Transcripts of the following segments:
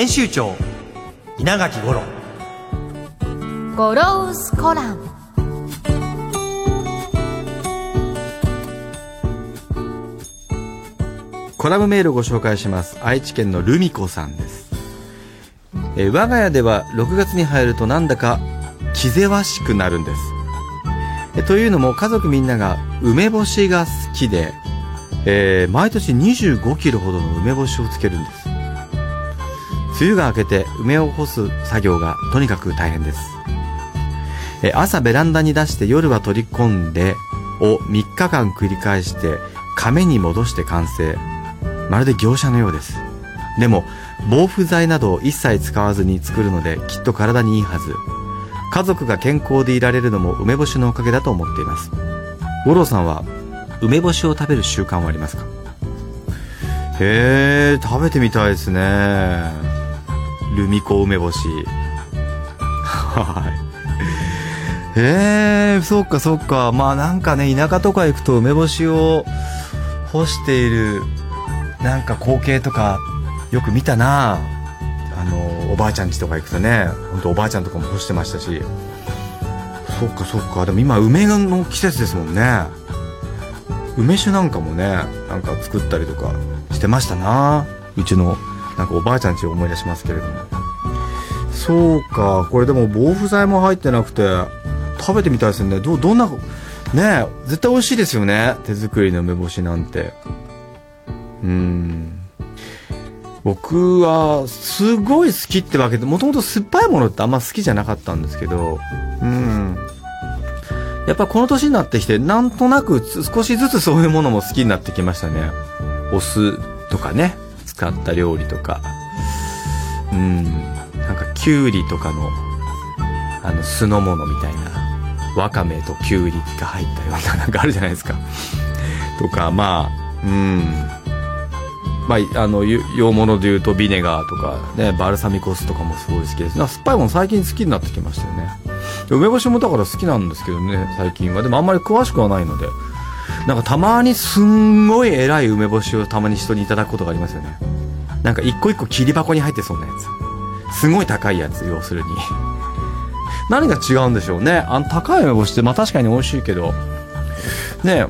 編集長稲垣五郎。ゴロウスコラム。コラムメールをご紹介します。愛知県のルミ子さんです。え我が家では6月に入るとなんだか気ぜわしくなるんです。えというのも家族みんなが梅干しが好きで、えー、毎年25キロほどの梅干しをつけるんです梅雨が明けて梅を干す作業がとにかく大変です。え朝ベランダに出して夜は取り込んでを3日間繰り返して亀に戻して完成。まるで業者のようです。でも防腐剤などを一切使わずに作るのできっと体にいいはず。家族が健康でいられるのも梅干しのおかげだと思っています。五郎さんは梅干しを食べる習慣はありますか？へえ食べてみたいですね。ルミコ梅干し。はい。えー、そっかそっか。まあなんかね、田舎とか行くと梅干しを干している、なんか光景とか、よく見たなあの、おばあちゃん家とか行くとね、ほんとおばあちゃんとかも干してましたし。そっかそっか。でも今梅の季節ですもんね。梅酒なんかもね、なんか作ったりとかしてましたなうちのなんかおばあちゃんちを思い出しますけれども。そうかこれでも防腐剤も入ってなくて食べてみたいですね。どどんなね絶対美味しいですよね。手作りの梅干しなんて。うん。僕はすごい好きってわけでもともと酸っぱいものってあんま好きじゃなかったんですけど。うん。やっぱこの年になってきてなんとなく少しずつそういうものも好きになってきましたね。お酢とかね。使った料理とか、うん、なんかきゅうりとかの、あの酢の物みたいな、わかめときゅうりが入ったような なんかあるじゃないですか。とか、まあ、うん、まあ、あの、洋物で言うとビネガーとか、ね、バルサミコ酢とかもすごい好きです。酸っぱいもの最近好きになってきましたよね。梅干しもだから好きなんですけどね、最近は。でもあんまり詳しくはないので。なんかたまにすんごい偉い梅干しをたまに人にいただくことがありますよね。なんか一個一個切り箱に入ってそうなやつ。すごい高いやつ、要するに。何が違うんでしょうね。あの高い梅干しってまあ確かに美味しいけど、ね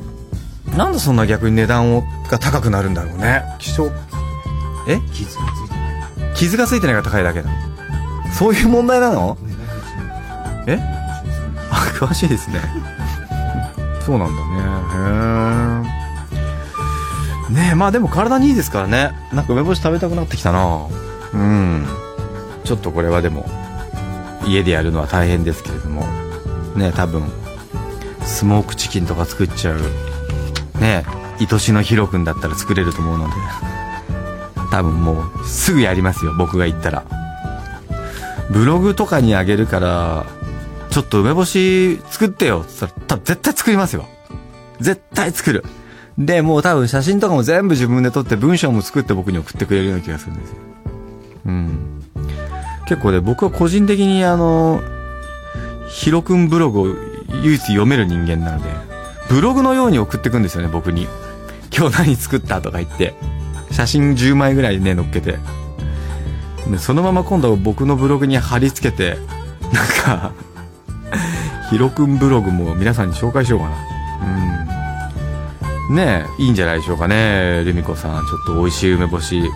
え、なんでそんな逆に値段をが高くなるんだろうね。希少、え？傷がついてない。傷がついてないから高いだけだ。そういう問題なの？え？あ、詳しいですね。そうなんだね。へえ。ねえ、まあでも体にいいですからね。なんか梅干し食べたくなってきたなうん。ちょっとこれはでも、家でやるのは大変ですけれども。ね多分、スモークチキンとか作っちゃう。ね愛しのヒロ君だったら作れると思うので。多分もう、すぐやりますよ、僕が言ったら。ブログとかにあげるから、ちょっと梅干し作ってよって言ったら、絶対作りますよ。絶対作る。で、もう多分写真とかも全部自分で撮って文章も作って僕に送ってくれるような気がするんですよ。うん。結構ね、僕は個人的にあの、ヒロ君ブログを唯一読める人間なので、ブログのように送ってくんですよね、僕に。今日何作ったとか言って。写真10枚ぐらいね、載っけて。で、そのまま今度僕のブログに貼り付けて、なんかヒロくんブログも皆さんに紹介しようかな。うん。ねえ、いいんじゃないでしょうかね。ルミ子さん、ちょっと美味しい梅干し。ね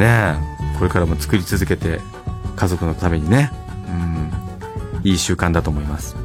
え、これからも作り続けて、家族のためにね。うん。いい習慣だと思います。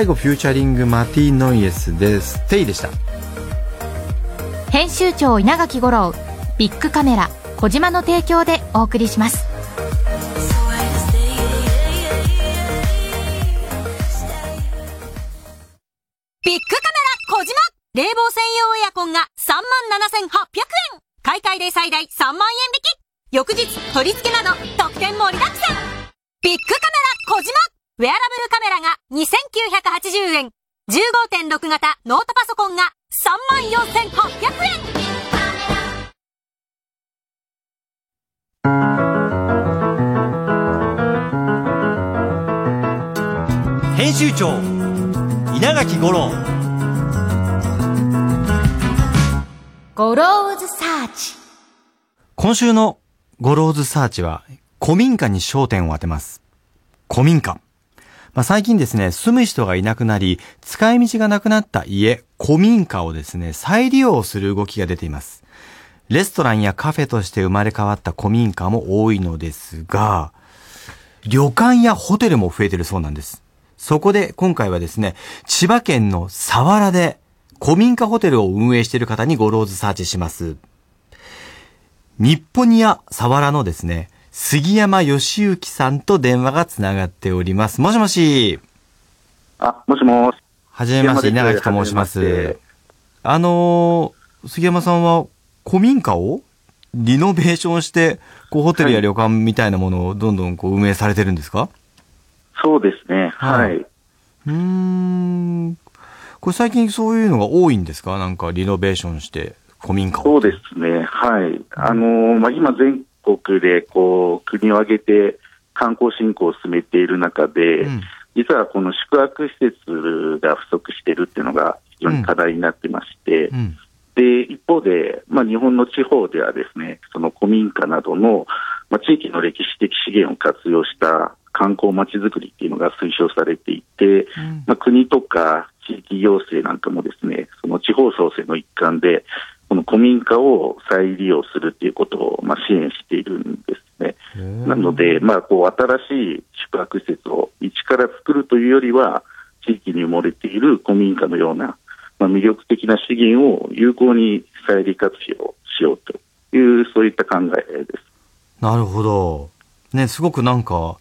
介護フューチャリングマティ・ノイエスです。テイでした。編集長稲垣吾郎ビッグカメラ小島の提供でお送りします。ビッグカメラ小島。冷房専用エアコンが37,800円買い替えで最大3万円引き。翌日取り付けなど特典盛りだくさん。ビッグカメラ小島。ウェアラブルカメラが2980円。15.6型ノートパソコンが34,800円。編集長稲垣吾郎。ゴローズサーチ。今週のゴローズサーチは古民家に焦点を当てます。古民家まあ、最近ですね、住む人がいなくなり、使い道がなくなった家、古民家をですね、再利用する動きが出ています。レストランやカフェとして生まれ変わった古民家も多いのですが、旅館やホテルも増えてるそうなんです。そこで今回はですね、千葉県の佐原で古民家ホテルを運営している方にゴローズサーチします。日本にや佐原のですね、杉山義行さんと電話がつながっております。もしもし。あ、もしもし。はじめまして、稲垣と申します。あのー杉山さんは古民家をリノベーションして、こうホテルや旅館みたいなものをどんどんこう運営されてるんですか？そうですね。ははいい。うーん。これ最近そういうのが多いんですか？なんかリノベーションして古民家を。そうですね。はい。あのーまあ、今全国で、こう、国を挙げて観光振興を進めている中で、うん実はこの宿泊施設が不足しているっていうのが非常に課題になってまして、うん。で、一方で、まあ、日本の地方ではですね、その古民家などの、まあ、地域の歴史的資源を活用した観光まちづくりっていうのが推奨されていて、まあ、国とか地域行政なんかもですね、その地方創生の一環で、この古民家を再利用するっていうことを、まあ、支援しているんですね。なので、まあ、こう、新しい宿泊施設を一から作るというよりは、地域に埋もれている古民家のような、まあ、魅力的な資源を有効に再利活用しようという、そういった考えです。なるほど。ね、すごくなんか、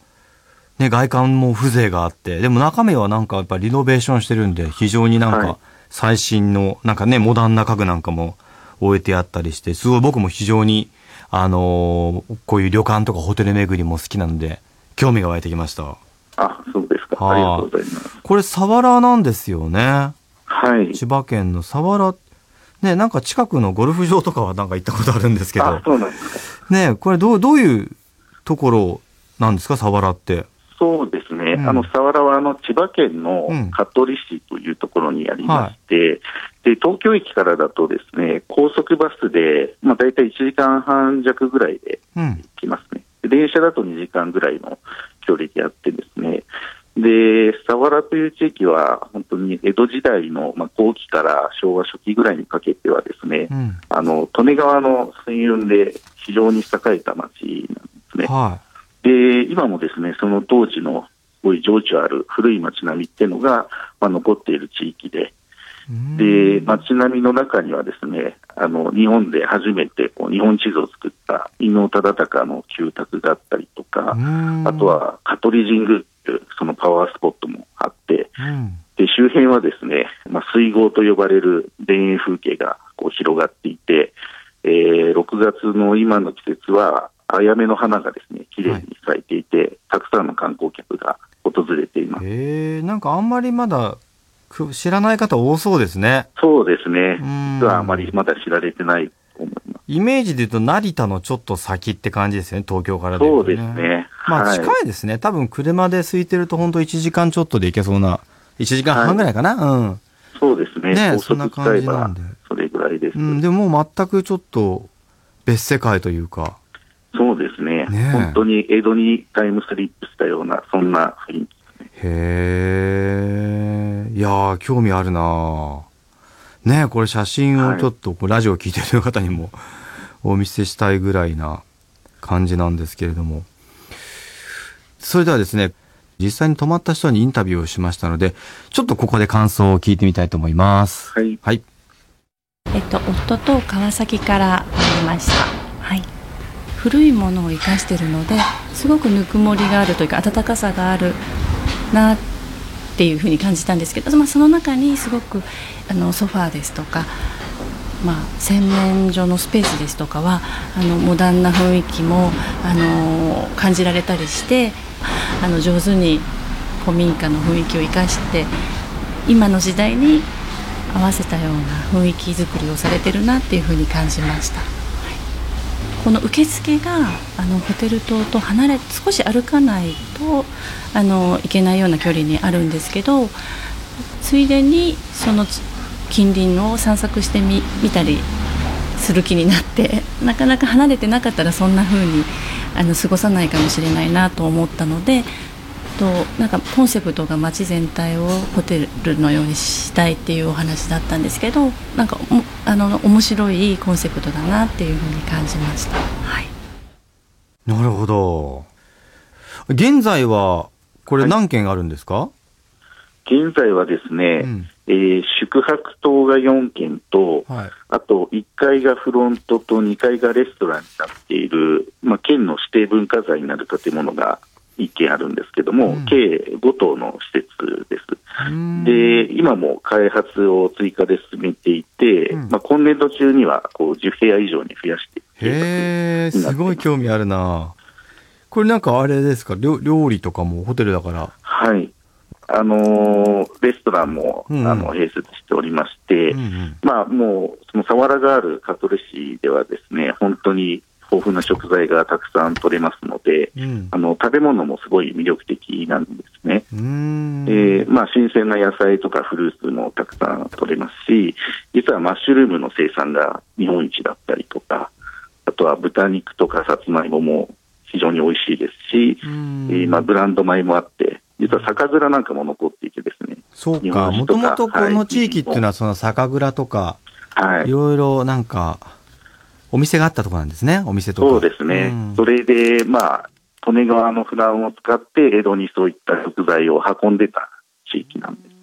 ね、外観も風情があって、でも中身はなんかやっぱリノベーションしてるんで、非常になんはいか最新の、なんかね、モダンな家具なんかも置いてあったりして、すごい僕も非常に、あのーこういう旅館とかホテル巡りも好きなので、興味が湧いてきました。あ、そうですか。はあありがとうございます。これ、佐原なんですよね。はい。千葉県の佐原。ね、なんか近くのゴルフ場とかはなんか行ったことあるんですけどあ、。そうなんですか。ね、これどう、どういうところなんですか、佐原って？そうでうんあの佐原はあの千葉県のうん香取市というところにありまして、で東京駅からだとですね高速バスで、まあ、大体1時間半弱ぐらいでうん。行きますね、で電車だと2時間ぐらいの距離であって、ですねで佐原という地域は本当に江戸時代の、まあ、後期から昭和初期ぐらいにかけてはですね、うん。あの利根川の水運で非常に栄えた町なんですね。はで、今もですね、その当時のすごい情緒ある古い街並みっていうのが、まあ、残っている地域で、い。で、街並みの中にはですね、あの、日本で初めてこう日本地図を作った伊能忠敬の旧宅があったりとか、あと、は香取神宮っていうそのパワースポットもあって、うん。で、周辺はですね、まあ、水郷と呼ばれる田園風景がこう広がっていて、えー6月の今の季節は、あやめの花がですね、綺麗に咲いていて、たくさんの観光客が訪れています。ええなんかあんまりまだく知らない方多そうですね。そうですね。うん実はあまりまだ知られてないと思います。イメージで言うと成田のちょっと先って感じですよね、東京からで言そうですね。まあはい近いですね。多分車で空いてると本当1時間ちょっとで行けそうな、1時間半ぐらいかな、うん。そうですね。ね高そんな感じなんでそれぐらいです。うん、でも全くちょっと別世界というか。そうですねねえ本当に江戸にタイムスリップしたような、そんな雰囲気。へえ。いやー、興味あるなねえ、これ写真をちょっと、こうラジオ聞いてる方にもお見せしたいぐらいな感じなんですけれども。それではですね、実際に泊まった人にインタビューをしましたので、ちょっとここで感想を聞いてみたいと思います。はい。はい。えっと、夫と川崎から参りました。古いものを生かしてるので、すごくぬくもりがあるというか、温かさがあるなっていうふうに感じたんですけど、まあ、その中にすごくあのソファーですとか、まあ、洗面所のスペースですとかはあのモダンな雰囲気もあの感じられたりしてあの上手に古民家の雰囲気を生かして今の時代に合わせたような雰囲気作りをされてるなっていうふうに感じました、この受付があのホテル棟と離れ少し歩かないとあのいけないような距離にあるんですけどついでにその近隣を散策してみ見たりする気になって なかなか離れてなかったらそんな風にあの過ごさないかもしれないなと思ったのでとなんかコンセプトが街全体をホテルのようにしたいっていうお話だったんですけどなんかおあの面白いコンセプトだなっていう風に感じました。はいなるほど。現在は、これ何件あるんですか、現在はですね、うんえー宿泊棟が4軒と、はい。あと1階がフロントと2階がレストランになっている、まあ、県の指定文化財になる建物が1軒あるんですけども、うん。計5棟の施設です。うん。で、今も開発を追加で進めていて、うん。まあ、今年度中にはこう10部屋以上に増やしていく計へえ、すごい興味あるな。これなんかあれですか？料料理とかもホテルだから。画はい。あのーレストランも、うん。あの併設しておりまして、うんうん。まあもう、そのサワラがある香取市ではですね、本当に豊富な食材がたくさん取れますので、うんあの食べ物もすごい魅力的なんですね。うーん。えーまあ、新鮮な野菜とかフルーツもたくさん取れますし、実はマッシュルームの生産が日本一だったりとか、あとは豚肉とかさつまいもも非常に美味しいですし、うんえーまあ、ブランド米もあって、実は酒蔵なんかも残っていてですね、そう日か。もともとこの地域っていうのはその酒蔵とか、はいい。ろいろなんか、お店があったところなんですね。お店とか。そうですね。うんそれで、まあ、利根川の船を使って江戸にそういった食材を運んでた地域なんです。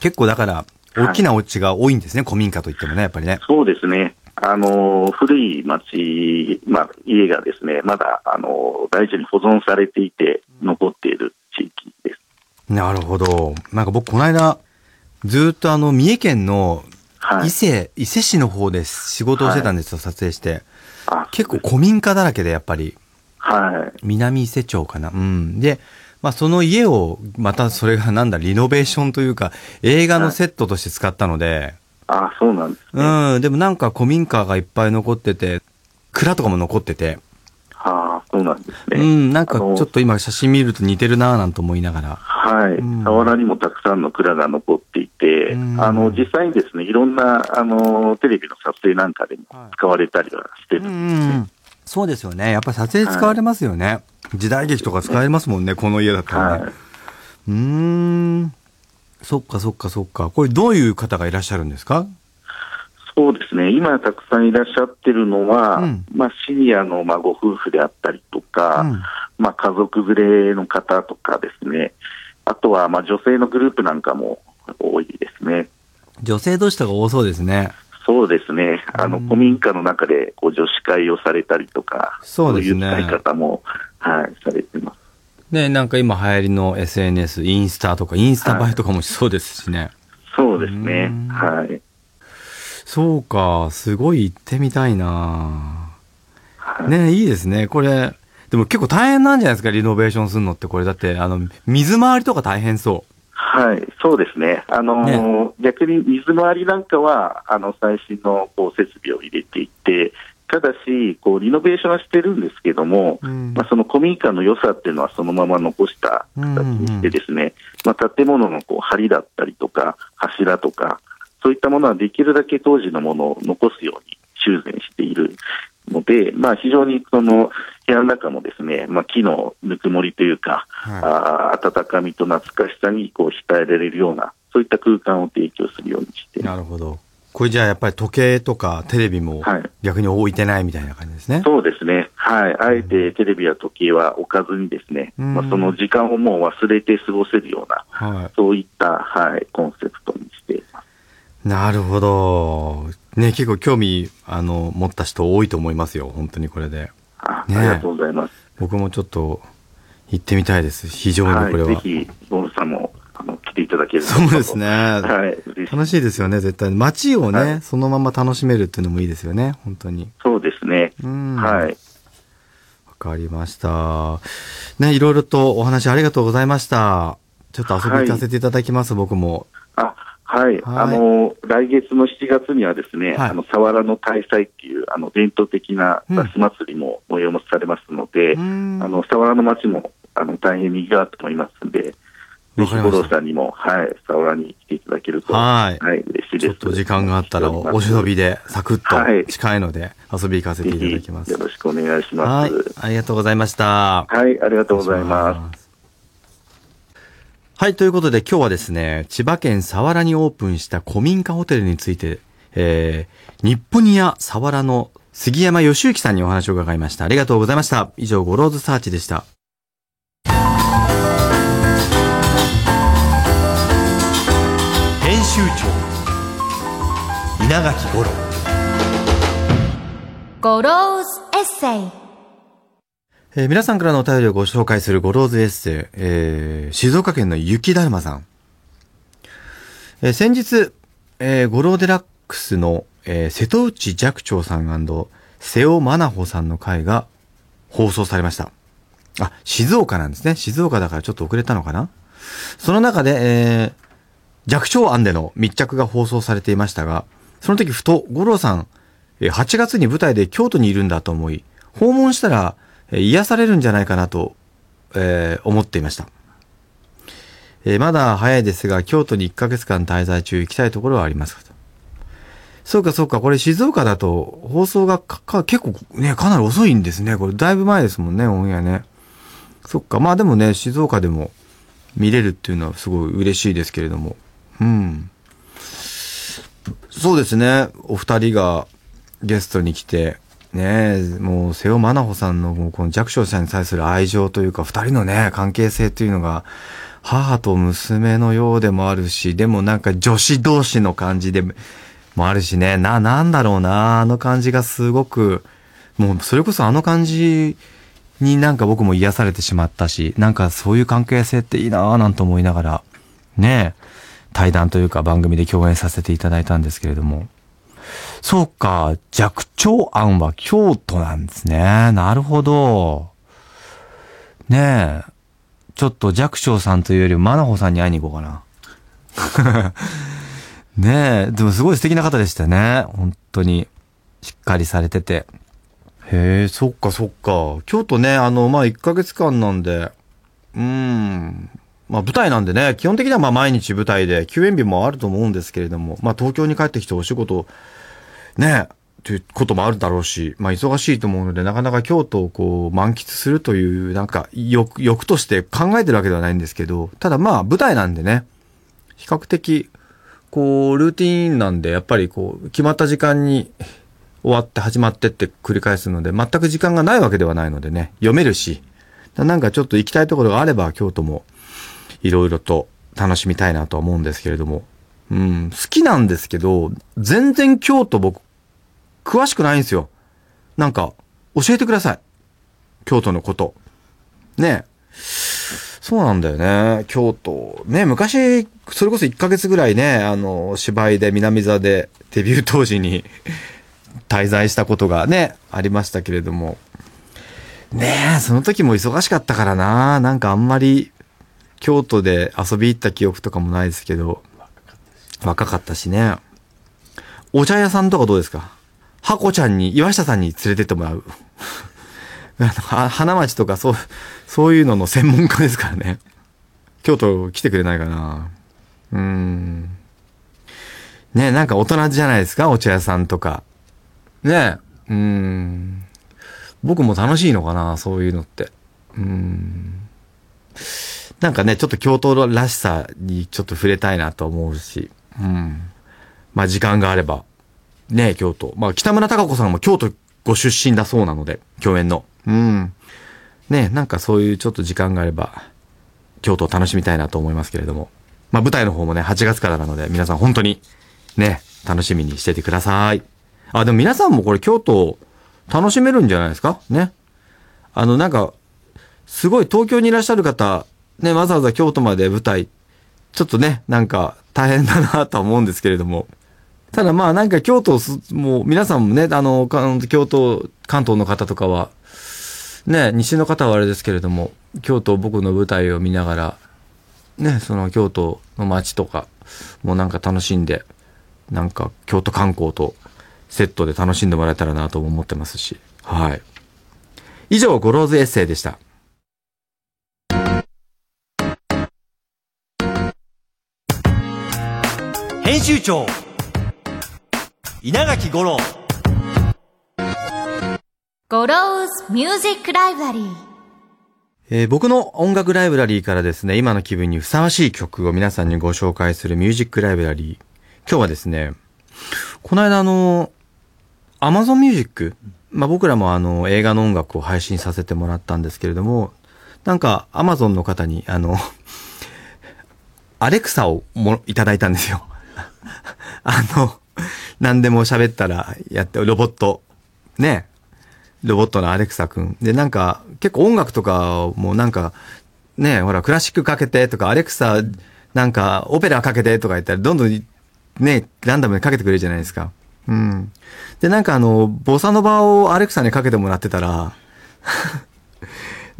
結構だから、大きなお家が多いんですね。古民家といってもね、やっぱりね。そうですね。あのー古い町、まあ、家がですね、まだ、あのー大事に保存されていて、残っている地域です。なるほど。なんか僕、この間、ずーっとあの、三重県のはい伊。勢、伊勢市の方で仕事をしてたんですよ、撮影して。あ結構古民家だらけで、やっぱり。はい。南伊勢町かな。うん。で、まあその家を、またそれがなんだ、リノベーションというか、映画のセットとして使ったので、あそうなんですね。うん、でもなんか古民家がいっぱい残ってて、蔵とかも残ってて、ああ、そうなんですね。うん、なんかちょっと今写真見ると似てるなぁなんて思いながら。はいうん。河原にもたくさんの蔵が残っていて、うんあの、実際にですね、いろんな、あの、テレビの撮影なんかでも使われたりはしてる。うんうん、そうですよね。やっぱり撮影使われますよね。時代劇とか使えますもんね、この家だったらね。はいうーん。そっかそっかそっか。これどういう方がいらっしゃるんですか？そうですね、今たくさんいらっしゃってるのは、うんまあ、シニアのまあご夫婦であったりとか、うんまあ、家族連れの方とかですね、あとはまあ女性のグループなんかも多いですね。女性同士とか多そうですね。そうですね、あのうん古民家の中でこう女子会をされたりとか、そうですねそういう使い方も、はい、されてます。ね、なんか今流行りの SNS、インスタとか、インスタ映えとかもしそうですしね。そうですねうん、はい。そうか、すごい行ってみたいな。はい。ね、いいですね。これ、でも結構大変なんじゃないですか、リノベーションするのって。これ。だって、あの、水回りとか大変そはい、そうですね。あのー逆に水回りなんかは、あの、最新のこう設備を入れていって、ただし、こう、リノベーションはしてるんですけども、うん。まあ、その古民家の良さっていうのはそのまま残した形にしてですね、まあ、建物のこう、梁だったりとか、柱とか、そういったものはできるだけ当時のものを残すように修繕しているので、まあ、非常にその部屋の中もですね、まあ、木のぬくもりというか、あー温かみと懐かしさにこう浸えられるような、そういった空間を提供するようにしてう。なるほど。これじゃあやっぱり時計とかテレビもはい逆に置いてないみたいな感じですね。そうですね。はい、あえてテレビや時計は置かずにですね、うんまあ、その時間をもう忘れて過ごせるような、はそういった、はい、コンセプトにしています。い。なるほど。ね、結構興味、あの、持った人多いと思いますよ。本当にこれで。ねえあありがとうございます。僕もちょっと行ってみたいです。非常にこれは。はい、ぜひ、ボンさんもあの来ていただけるとそうですね。はい、楽しいですよね、絶対。街をね、はいそのまま楽しめるっていうのもいいですよね、本当に。そうですね。うん。はい。わかりました。ね、いろいろとお話ありがとうございました。ちょっと遊びに行かせていただきます、僕も。あ、はい。はいあの、来月の7月にはですね、はいあの、サワラの大祭っていう、あの、伝統的なうんガス祭りも催されますので、うんあの、サワラの街も、あの、大変賑わっておりますんで、ぜひ、五郎さんにも、はい、サワラに来ていただけると、はいはい、嬉しいです。ちょっと時間があったら、おお忍びで、サクッはいと近いので、遊び行かせていただきますぜひ、よ。ろしくお願いしまはいす。。ありがとうございました。はい、ありがとうございます。す。はい、ということで今日はですね、千葉県佐原にオープンした古民家ホテルについて、えー、日本ニア佐原の杉山義之さんにお話を伺いました。ありがとうございました。以上、ゴローズサーチでした。編集長稲垣五郎ゴローズエッセイえー皆さんからのお便りをご紹介するゴローズエッセイ、えー静岡県の雪だるまさん。えー先日、えーゴローデラックスの、えー瀬戸内寂聴さん瀬尾真奈穂さんの回が放送されました。あ、静岡なんですね。静岡だからちょっと遅れたのかなその中で、えー寂聴案での密着が放送されていましたが、その時ふと、五郎さん、8月に舞台で京都にいるんだと思い、訪問したら、癒されるんじゃないかなと、えー思っていました。えーまだ早いですが、京都に1ヶ月間滞在中行きたいところはありますかと。そうかそうか、これ静岡だと放送がかか結構ね、かなり遅いんですね。これだいぶ前ですもんね、オンエアね。そっか、まあでもね、静岡でも見れるっていうのはすごい嬉しいですけれども。うん。そうですね、お二人がゲストに来て、ねえ、もう瀬尾真奈穂さんのこの寂聴さんに対する愛情というか、二人のね、関係性というのが、母と娘のようでもあるし、でもなんか女子同士の感じでもあるしね、な、なんだろうな、あの感じがすごく、もうそれこそあの感じになんか僕も癒されてしまったし、なんかそういう関係性っていいなぁなんて思いながら、ねえ、対談というか番組で共演させていただいたんですけれども。そうか、寂聴案は京都なんですね。なるほど。ねえ。ちょっと寂聴さんというよりマナホさんに会いに行こうかな。ねえ。でもすごい素敵な方でしたね。本当に。しっかりされてて。へえ、そっかそっか。京都ね、あの、まあ、1ヶ月間なんで、うーん。まあ、舞台なんでね、基本的にはまあ毎日舞台で、休演日もあると思うんですけれども、まあ、東京に帰ってきてお仕事、ね、ということもあるだろうし、まあ、忙しいと思うので、なかなか京都をこう、満喫するという、なんか、欲、欲として考えてるわけではないんですけど、ただまあ、舞台なんでね、比較的、こう、ルーティーンなんで、やっぱりこう、決まった時間に終わって始まってって繰り返すので、全く時間がないわけではないのでね、読めるし、なんかちょっと行きたいところがあれば、京都も、いろいろと楽しみたいなと思うんですけれども。うん、好きなんですけど、全然京都僕、詳しくないんですよ。なんか、教えてください。京都のこと。ねえ。そうなんだよね。京都。ね昔、それこそ1ヶ月ぐらいね、あの、芝居で南座でデビュー当時に 滞在したことがね、ありましたけれども。ねえ、その時も忙しかったからな。なんかあんまり京都で遊び行った記憶とかもないですけど、若かったしね。お茶屋さんとかどうですか？ハコちゃんに、岩下さんに連れてってもらう。花町とかそう、そういうのの専門家ですからね。京都来てくれないかな。うん。ねなんか大人じゃないですか？お茶屋さんとか。ねうん。僕も楽しいのかな？そういうのって。うーん。なんかね、ちょっと京都らしさにちょっと触れたいなと思うし。うん。まあ時間があれば。ね京都。まあ北村隆子さんも京都ご出身だそうなので、共演の。うん。ね、なんかそういうちょっと時間があれば、京都を楽しみたいなと思いますけれども。まあ舞台の方もね、8月からなので、皆さん本当に、ね、楽しみにしててください。あ、でも皆さんもこれ京都、楽しめるんじゃないですか？ね。あの、なんか、すごい東京にいらっしゃる方、ね、わざわざ京都まで舞台、ちょっとね、なんか大変だなとは思うんですけれども。ただまあなんか京都す、もう皆さんもね、あの、京都、関東の方とかは、ね、西の方はあれですけれども、京都僕の舞台を見ながら、ね、その京都の街とか、もうなんか楽しんで、なんか京都観光とセットで楽しんでもらえたらなとも思ってますし、はい。以上、ゴローズエッセイでした。編集長稲垣吾郎ゴローズミュージックライブラリー。えー僕の音楽ライブラリーからですね、今の気分にふさわしい曲を皆さんにご紹介するミュージックライブラリー。今日はですね、この間あの、Amazon Music、まあ、僕らもあの、映画の音楽を配信させてもらったんですけれども、なんか Amazon の方にあの、アレクサをもいただいたんですよ。あの、何でも喋ったらやって、ロボット。ね。ロボットのアレクサくん。で、なんか、結構音楽とかもなんか、ね、ほら、クラシックかけてとか、アレクサ、なんか、オペラかけてとか言ったら、どんどん、ね、ランダムにかけてくれるじゃないですか。うん。で、なんかあの、ボサノバをアレクサにかけてもらってたら、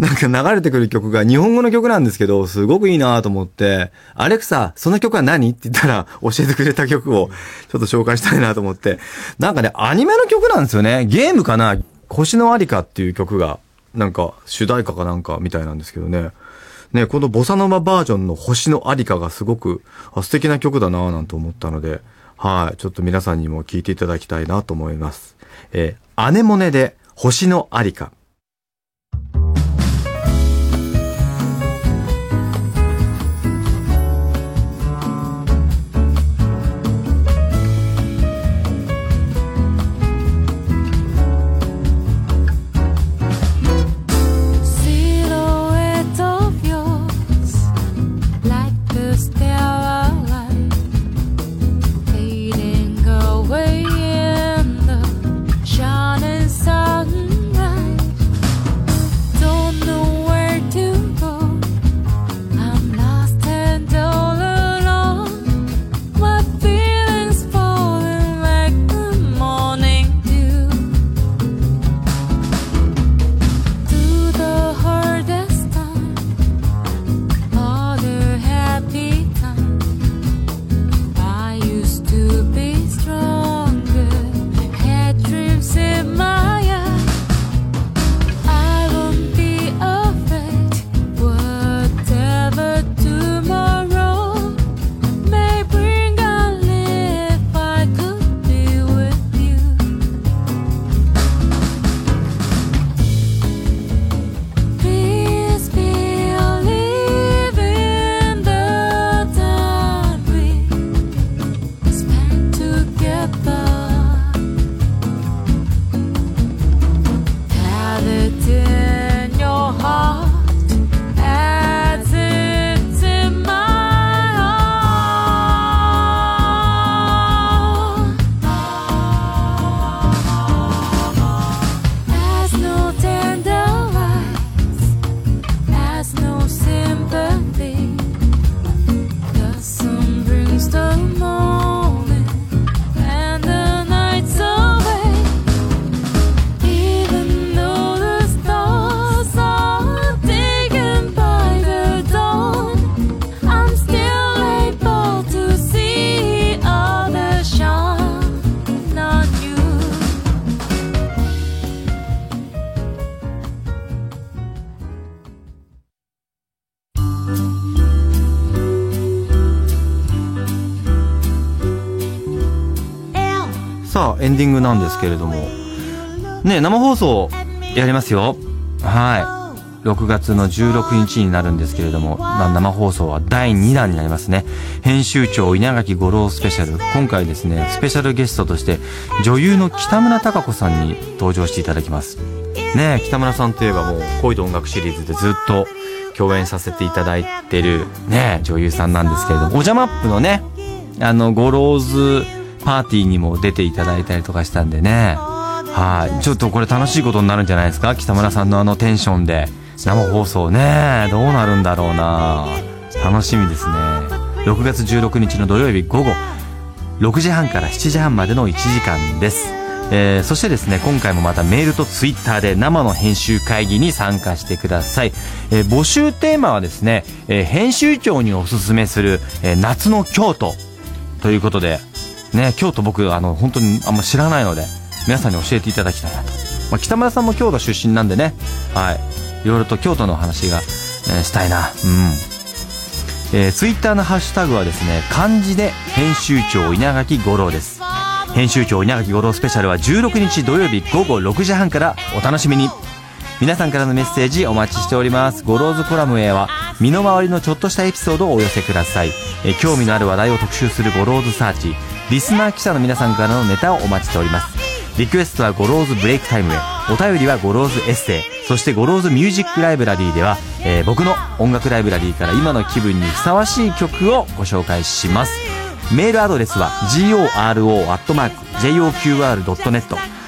なんか流れてくる曲が日本語の曲なんですけど、すごくいいなと思って、アレクサ、その曲は何って言ったら 教えてくれた曲をちょっと紹介したいなと思って。なんかね、アニメの曲なんですよね。ゲームかな？星のありかっていう曲が、なんか主題歌かなんかみたいなんですけどね。ね、このボサノババージョンの星のありかがすごくあ素敵な曲だなぁなんて思ったので、はい、ちょっと皆さんにも聴いていただきたいなと思います。えーアネモネで星のありか。ディングなんですけれども。ね、生放送やりますよ。はい。6月の16日になるんですけれども、まあ、生放送は第2弾になりますね。編集長稲垣吾郎スペシャル。今回ですねスペシャルゲストとして女優の北村貴子さんに登場していただきます。ねえ北村さんといえばもう恋と音楽シリーズでずっと共演させていただいてるね女優さんなんですけれども。おじゃまっぷのねあのゴローズパーティーにも出ていただいたりとかしたんでね。はい。ちょっとこれ楽しいことになるんじゃないですか？北村さんのあのテンションで。生放送ね。どうなるんだろうな。楽しみですね。6月16日の土曜日午後。6時半から7時半までの1時間です、えーそしてですね今回もまたメールとツイッターで生の編集会議に参加してください、えー募集テーマはですね、えー編集長におすすめする、えー夏の京都。ということでね京都僕あの本当にあんま知らないので皆さんに教えていただきたいなと、まあ、北村さんも京都出身なんでね。はい。いろいろと京都の話が、えーしたいな。うん。えー、ツイッターのハッシュタグはですね漢字で編集長稲垣吾郎です。編集長稲垣吾郎スペシャルは16日土曜日午後6時半からお楽しみに。皆さんからのメッセージお待ちしております。ゴローズコラムへは身の回りのちょっとしたエピソードをお寄せください、え興味のある話題を特集するゴローズサーチ。リスナー記者の皆さんからのネタをお待ちしております。リクエストはゴローズブレイクタイムへ。お便りはゴローズエッセイ。そしてゴローズミュージックライブラリーでは、えー僕の音楽ライブラリーから今の気分にふさわしい曲をご紹介します。メールアドレスは goro.joqr.net